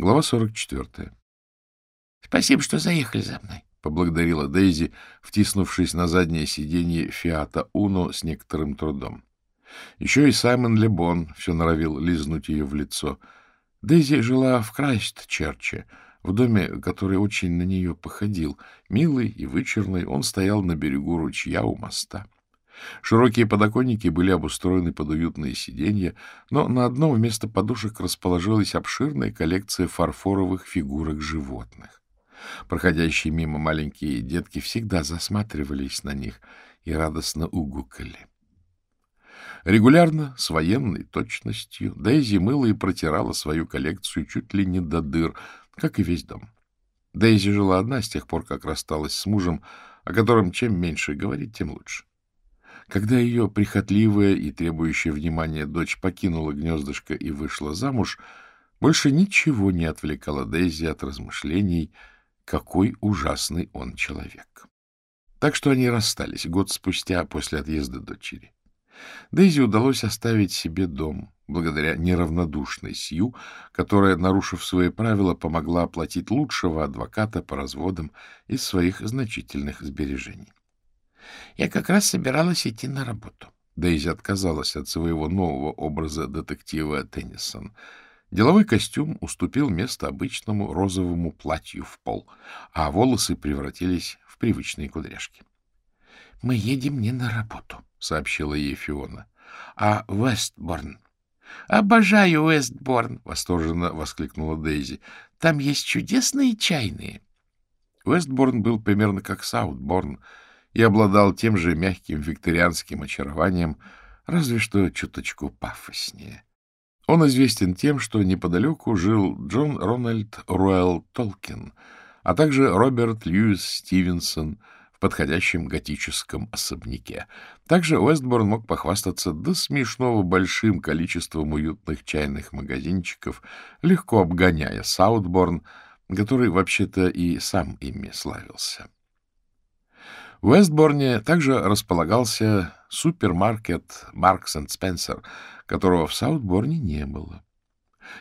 Глава 44. — Спасибо, что заехали за мной, — поблагодарила Дейзи, втиснувшись на заднее сиденье Фиата Уно с некоторым трудом. Еще и Саймон Лебон все норовил лизнуть ее в лицо. Дейзи жила в Крайст-Черче, в доме, который очень на нее походил. Милый и вычурный, он стоял на берегу ручья у моста. Широкие подоконники были обустроены под уютные сиденья, но на одном вместо подушек расположилась обширная коллекция фарфоровых фигурок животных. Проходящие мимо маленькие детки всегда засматривались на них и радостно угукали. Регулярно, с военной точностью, Дейзи мыла и протирала свою коллекцию чуть ли не до дыр, как и весь дом. Дейзи жила одна с тех пор, как рассталась с мужем, о котором чем меньше говорить, тем лучше. Когда ее прихотливая и требующая внимания дочь покинула гнездышко и вышла замуж, больше ничего не отвлекало Дейзи от размышлений, какой ужасный он человек. Так что они расстались год спустя после отъезда дочери. Дейзи удалось оставить себе дом, благодаря неравнодушной Сью, которая, нарушив свои правила, помогла оплатить лучшего адвоката по разводам из своих значительных сбережений. Я как раз собиралась идти на работу. Дейзи отказалась от своего нового образа детектива Теннисон. Деловой костюм уступил место обычному розовому платью в пол, а волосы превратились в привычные кудряшки. — Мы едем не на работу, — сообщила ей Фиона, — а Вестборн. — Обожаю Вестборн! — восторженно воскликнула Дейзи. — Там есть чудесные чайные. Вестборн был примерно как Саутборн — и обладал тем же мягким викторианским очарованием, разве что чуточку пафоснее. Он известен тем, что неподалеку жил Джон Рональд Руэлл Толкин, а также Роберт Льюис Стивенсон в подходящем готическом особняке. Также Уэстборн мог похвастаться до смешного большим количеством уютных чайных магазинчиков, легко обгоняя Саутборн, который вообще-то и сам ими славился. В Вестборне также располагался супермаркет Маркс энд Спенсер, которого в Саутборне не было.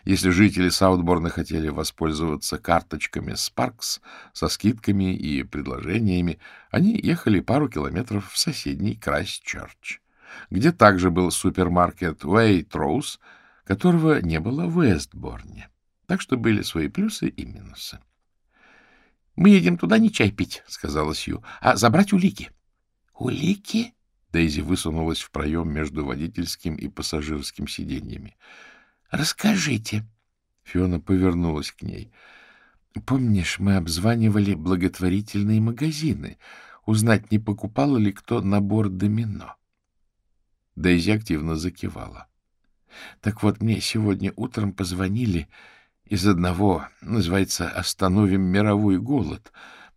Если жители Саутборна хотели воспользоваться карточками Спаркс со скидками и предложениями, они ехали пару километров в соседний Крайстчерч, где также был супермаркет Уэйтроуз, которого не было в Вестборне. Так что были свои плюсы и минусы. Мы едем туда не чай пить, — сказала Сью, — а забрать улики. — Улики? Дейзи высунулась в проем между водительским и пассажирским сиденьями. — Расскажите. Фиона повернулась к ней. — Помнишь, мы обзванивали благотворительные магазины, узнать, не покупал ли кто набор домино? Дейзи активно закивала. — Так вот, мне сегодня утром позвонили из одного, называется «Остановим мировой голод»,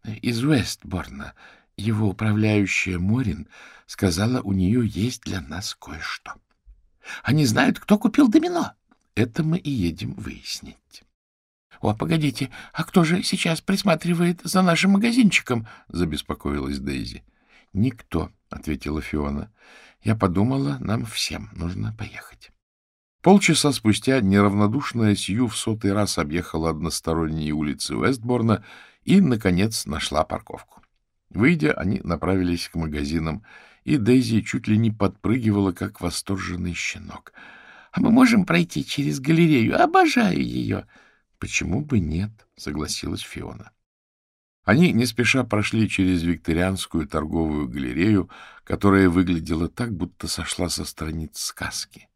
из Уэстборна. Его управляющая Морин сказала, у нее есть для нас кое-что. Они знают, кто купил домино. Это мы и едем выяснить. — О, погодите, а кто же сейчас присматривает за нашим магазинчиком? — забеспокоилась Дейзи. — Никто, — ответила Фиона. — Я подумала, нам всем нужно поехать. Полчаса спустя неравнодушная Сью в сотый раз объехала односторонние улицы Уэстборна и, наконец, нашла парковку. Выйдя, они направились к магазинам, и Дейзи чуть ли не подпрыгивала, как восторженный щенок. — А мы можем пройти через галерею? Обожаю ее! — Почему бы нет? — согласилась Фиона. Они не спеша прошли через викторианскую торговую галерею, которая выглядела так, будто сошла со страниц сказки.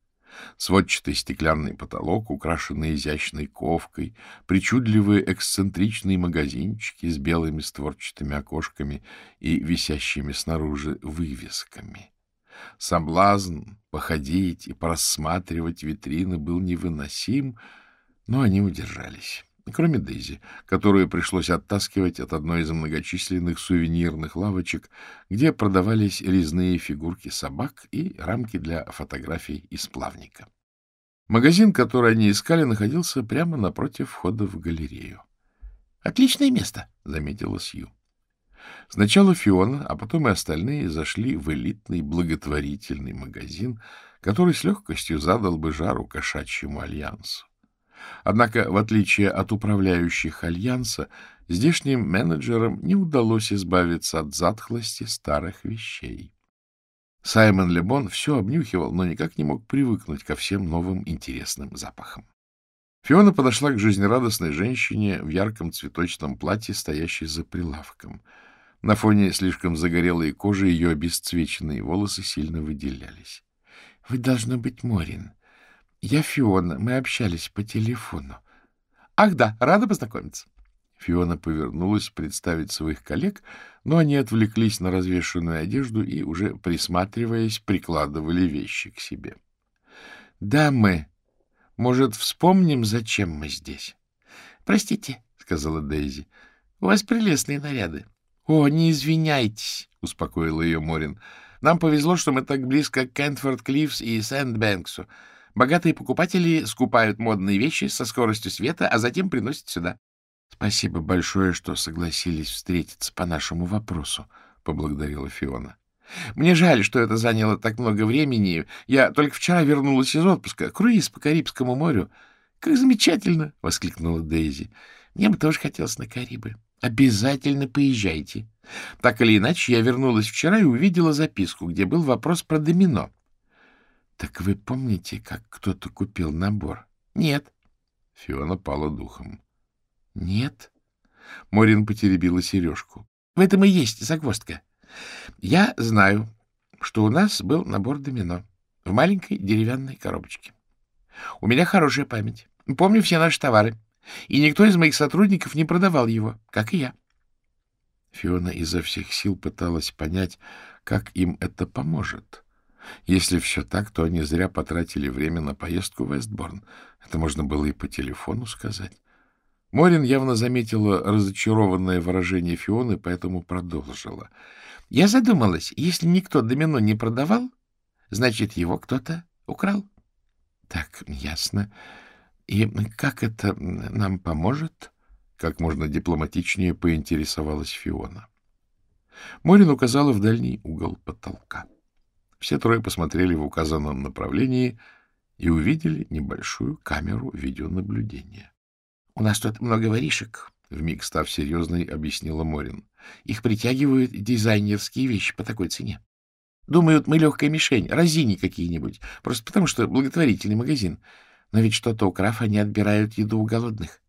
Сводчатый стеклянный потолок, украшенный изящной ковкой, причудливые эксцентричные магазинчики с белыми створчатыми окошками и висящими снаружи вывесками. Соблазн походить и порассматривать витрины был невыносим, но они удержались кроме Дейзи, которую пришлось оттаскивать от одной из многочисленных сувенирных лавочек, где продавались резные фигурки собак и рамки для фотографий из плавника. Магазин, который они искали, находился прямо напротив входа в галерею. — Отличное место, — заметила Сью. Сначала Фиона, а потом и остальные зашли в элитный благотворительный магазин, который с легкостью задал бы жару кошачьему альянсу. Однако, в отличие от управляющих Альянса, здешним менеджерам не удалось избавиться от затхлости старых вещей. Саймон Лебон все обнюхивал, но никак не мог привыкнуть ко всем новым интересным запахам. Фиона подошла к жизнерадостной женщине в ярком цветочном платье, стоящей за прилавком. На фоне слишком загорелой кожи ее обесцвеченные волосы сильно выделялись. — Вы должны быть Морин. Я Фиона. Мы общались по телефону. — Ах да, рада познакомиться. Фиона повернулась представить своих коллег, но они отвлеклись на развешенную одежду и, уже присматриваясь, прикладывали вещи к себе. — Да, мы. Может, вспомним, зачем мы здесь? — Простите, — сказала Дейзи. — У вас прелестные наряды. — О, не извиняйтесь, — успокоила ее Морин. — Нам повезло, что мы так близко к Кентфорд Клиффс и Сэндбэнксу. Богатые покупатели скупают модные вещи со скоростью света, а затем приносят сюда. — Спасибо большое, что согласились встретиться по нашему вопросу, — поблагодарила Фиона. — Мне жаль, что это заняло так много времени. Я только вчера вернулась из отпуска. Круиз по Карибскому морю. — Как замечательно! — воскликнула Дейзи. — Мне бы тоже хотелось на Карибы. Обязательно поезжайте. Так или иначе, я вернулась вчера и увидела записку, где был вопрос про домино. — Так вы помните, как кто-то купил набор? — Нет. Фиона пала духом. — Нет? Морин потеребила сережку. — В этом и есть загвоздка. Я знаю, что у нас был набор домино в маленькой деревянной коробочке. У меня хорошая память. Помню все наши товары. И никто из моих сотрудников не продавал его, как и я. Фиона изо всех сил пыталась понять, как им это поможет. Если все так, то они зря потратили время на поездку в Вестборн. Это можно было и по телефону сказать. Морин явно заметила разочарованное выражение Фионы, поэтому продолжила. — Я задумалась, если никто домино не продавал, значит, его кто-то украл. — Так, ясно. И как это нам поможет? Как можно дипломатичнее поинтересовалась Фиона. Морин указала в дальний угол потолка. Все трое посмотрели в указанном направлении и увидели небольшую камеру видеонаблюдения. — У нас тут много воришек, — вмиг став серьезной, объяснила Морин. — Их притягивают дизайнерские вещи по такой цене. Думают, мы легкая мишень, разини какие-нибудь, просто потому что благотворительный магазин. Но ведь что-то украв, они отбирают еду у голодных.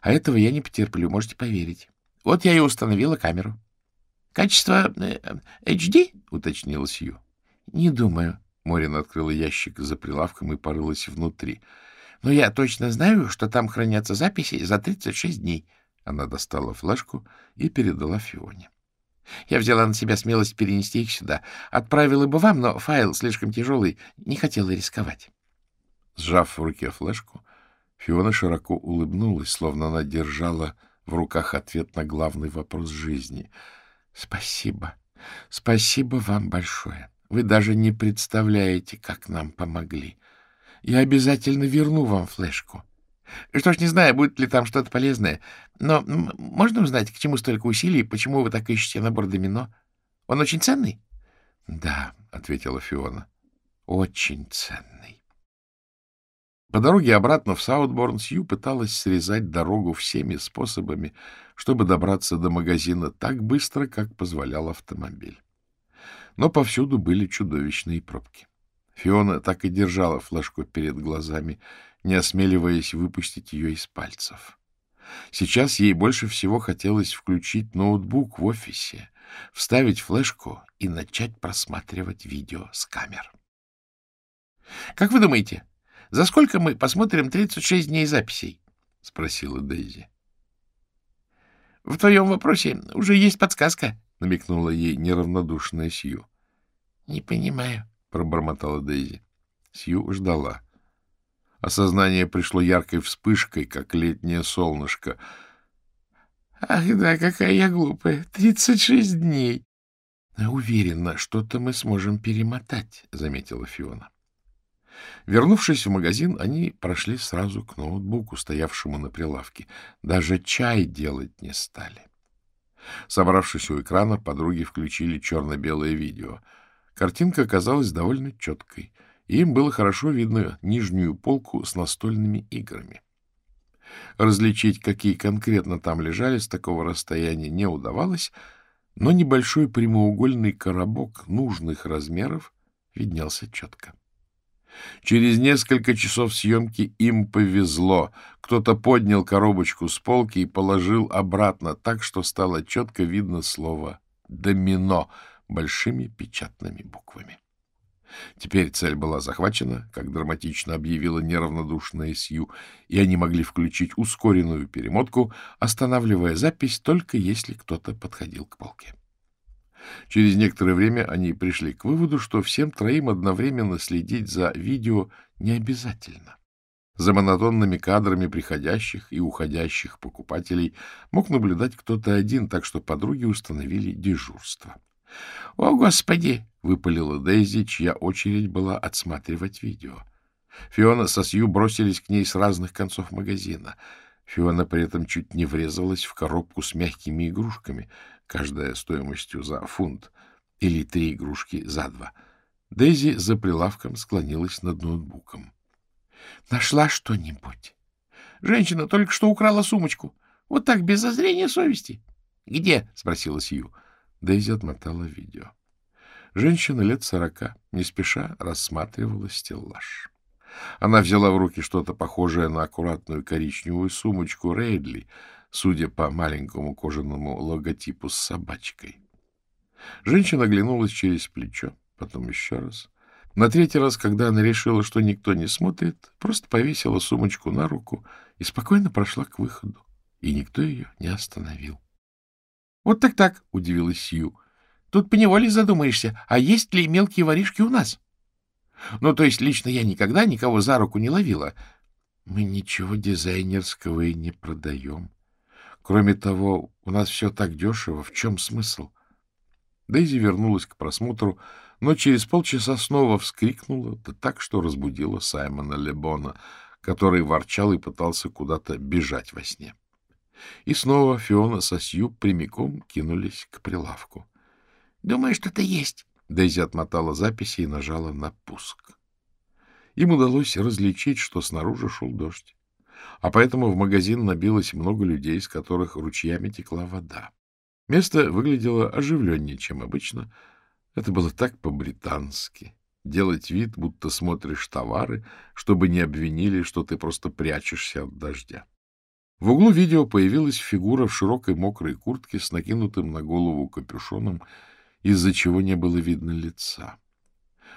А этого я не потерплю, можете поверить. Вот я и установила камеру. — Качество э, HD? — уточнила Сью. — Не думаю. Морин открыла ящик за прилавком и порылась внутри. Но я точно знаю, что там хранятся записи за 36 дней. Она достала флешку и передала Фионе. Я взяла на себя смелость перенести их сюда. Отправила бы вам, но файл слишком тяжелый, не хотела рисковать. Сжав в руке флешку, Фиона широко улыбнулась, словно она держала в руках ответ на главный вопрос жизни. — Спасибо. Спасибо вам большое. Вы даже не представляете, как нам помогли. Я обязательно верну вам флешку. Что ж, не знаю, будет ли там что-то полезное, но можно узнать, к чему столько усилий, почему вы так ищете набор домино? Он очень ценный? — Да, — ответила Фиона, — очень ценный. По дороге обратно в Саутборн Сью пыталась срезать дорогу всеми способами, чтобы добраться до магазина так быстро, как позволял автомобиль. Но повсюду были чудовищные пробки. Фиона так и держала флешку перед глазами, не осмеливаясь выпустить ее из пальцев. Сейчас ей больше всего хотелось включить ноутбук в офисе, вставить флешку и начать просматривать видео с камер. — Как вы думаете, за сколько мы посмотрим 36 дней записей? — спросила Дейзи. — В твоем вопросе уже есть подсказка, — намекнула ей неравнодушная Сью. — Не понимаю, — пробормотала Дейзи. Сью ждала. Осознание пришло яркой вспышкой, как летнее солнышко. — Ах да, какая я глупая! Тридцать шесть дней! — Уверена, что-то мы сможем перемотать, — заметила Фиона. Вернувшись в магазин, они прошли сразу к ноутбуку, стоявшему на прилавке. Даже чай делать не стали. Собравшись у экрана, подруги включили черно-белое видео — Картинка оказалась довольно четкой, и им было хорошо видно нижнюю полку с настольными играми. Различить, какие конкретно там лежали, с такого расстояния не удавалось, но небольшой прямоугольный коробок нужных размеров виднелся четко. Через несколько часов съемки им повезло. Кто-то поднял коробочку с полки и положил обратно так, что стало четко видно слово «домино» большими печатными буквами. Теперь цель была захвачена, как драматично объявила неравнодушная Сью, и они могли включить ускоренную перемотку, останавливая запись только если кто-то подходил к полке. Через некоторое время они пришли к выводу, что всем троим одновременно следить за видео не обязательно. За монотонными кадрами приходящих и уходящих покупателей мог наблюдать кто-то один, так что подруги установили дежурство. — О, Господи! — выпалила Дейзи, чья очередь была отсматривать видео. Фиона со Сью бросились к ней с разных концов магазина. Фиона при этом чуть не врезалась в коробку с мягкими игрушками — каждая стоимостью за фунт, или три игрушки за два. Дейзи за прилавком склонилась над ноутбуком. — Нашла что-нибудь? Женщина только что украла сумочку. Вот так, без зазрения совести. — Где? — спросила Сью. Дейзи отмотала видео. Женщина лет сорока, не спеша, рассматривала стеллаж. Она взяла в руки что-то похожее на аккуратную коричневую сумочку Рейдли — судя по маленькому кожаному логотипу с собачкой. Женщина оглянулась через плечо, потом еще раз. На третий раз, когда она решила, что никто не смотрит, просто повесила сумочку на руку и спокойно прошла к выходу, и никто ее не остановил. — Вот так-так, — удивилась Сью. — Тут поневоле задумаешься, а есть ли мелкие воришки у нас? — Ну, то есть лично я никогда никого за руку не ловила. Мы ничего дизайнерского и не продаем, Кроме того, у нас все так дешево. В чем смысл? Дейзи вернулась к просмотру, но через полчаса снова вскрикнула, да так, что разбудила Саймона Лебона, который ворчал и пытался куда-то бежать во сне. И снова Фиона со Сью прямиком кинулись к прилавку. — Думаю, что-то есть. Дейзи отмотала записи и нажала на пуск. Им удалось различить, что снаружи шел дождь а поэтому в магазин набилось много людей, из которых ручьями текла вода. Место выглядело оживленнее, чем обычно. Это было так по-британски. Делать вид, будто смотришь товары, чтобы не обвинили, что ты просто прячешься от дождя. В углу видео появилась фигура в широкой мокрой куртке с накинутым на голову капюшоном, из-за чего не было видно лица.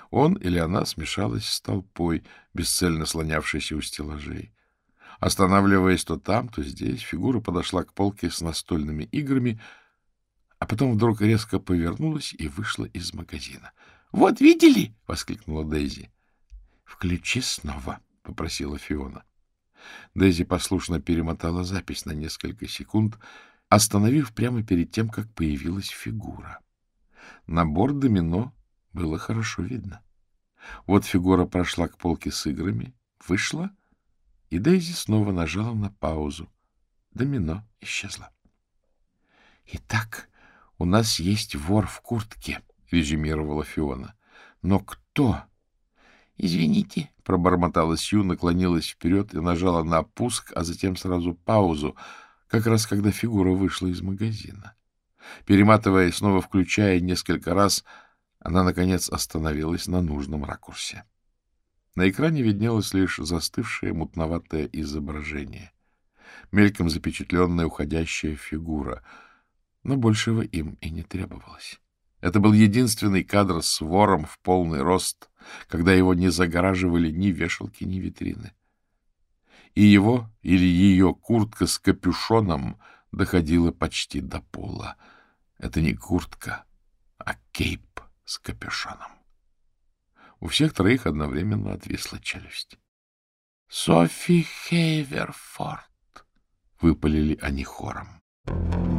Он или она смешалась с толпой, бесцельно слонявшейся у стеллажей. Останавливаясь то там, то здесь, фигура подошла к полке с настольными играми, а потом вдруг резко повернулась и вышла из магазина. — Вот видели? — воскликнула Дейзи. — Включи снова, — попросила Фиона. Дейзи послушно перемотала запись на несколько секунд, остановив прямо перед тем, как появилась фигура. Набор домино было хорошо видно. Вот фигура прошла к полке с играми, вышла и Дейзи снова нажала на паузу. Домино исчезло. — Итак, у нас есть вор в куртке, — резюмировала Фиона. — Но кто? — Извините, — пробормотала Сью, наклонилась вперед и нажала на пуск, а затем сразу паузу, как раз когда фигура вышла из магазина. Перематывая и снова включая несколько раз, она, наконец, остановилась на нужном ракурсе. На экране виднелось лишь застывшее мутноватое изображение, мельком запечатленная уходящая фигура, но большего им и не требовалось. Это был единственный кадр с вором в полный рост, когда его не загораживали ни вешалки, ни витрины. И его или ее куртка с капюшоном доходила почти до пола. Это не куртка, а кейп с капюшоном. У всех троих одновременно отвисла челюсть. — Софи Хейверфорд! — выпалили они хором. Thank you.